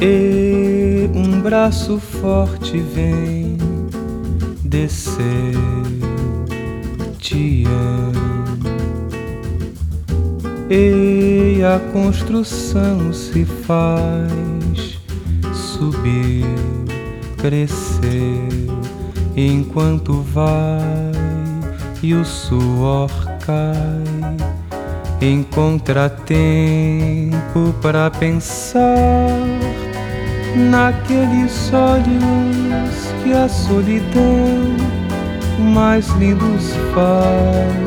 E um braço forte vem descer, te amo. E a construção se faz subir, crescer, enquanto vai e o suor cai. Encontra tempo para pensar naqueles olhos que a solidão mais lindos faz.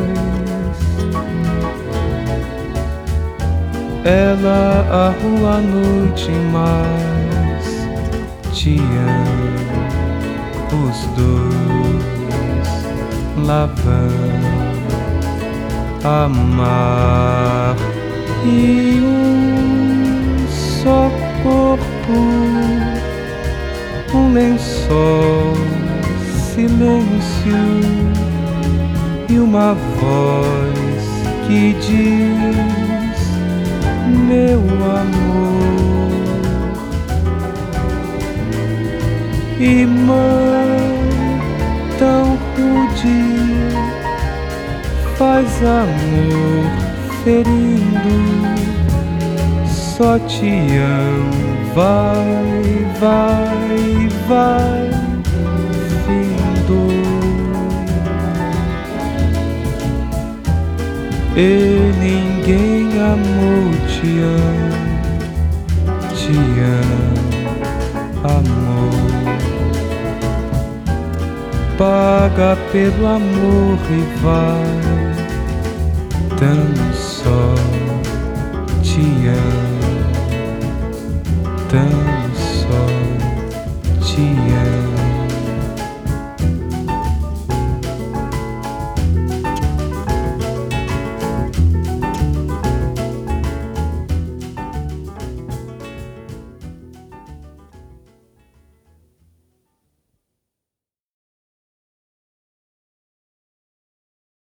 Ela a rua noite mais te ama os dois lavando amar um lençol, silêncio e uma voz que diz meu amor. Mãe tão rude faz amor ferindo, só te amo, e ninguém amou te amo, te amo, amor. Paga pelo amor e vai tão só te amo, tão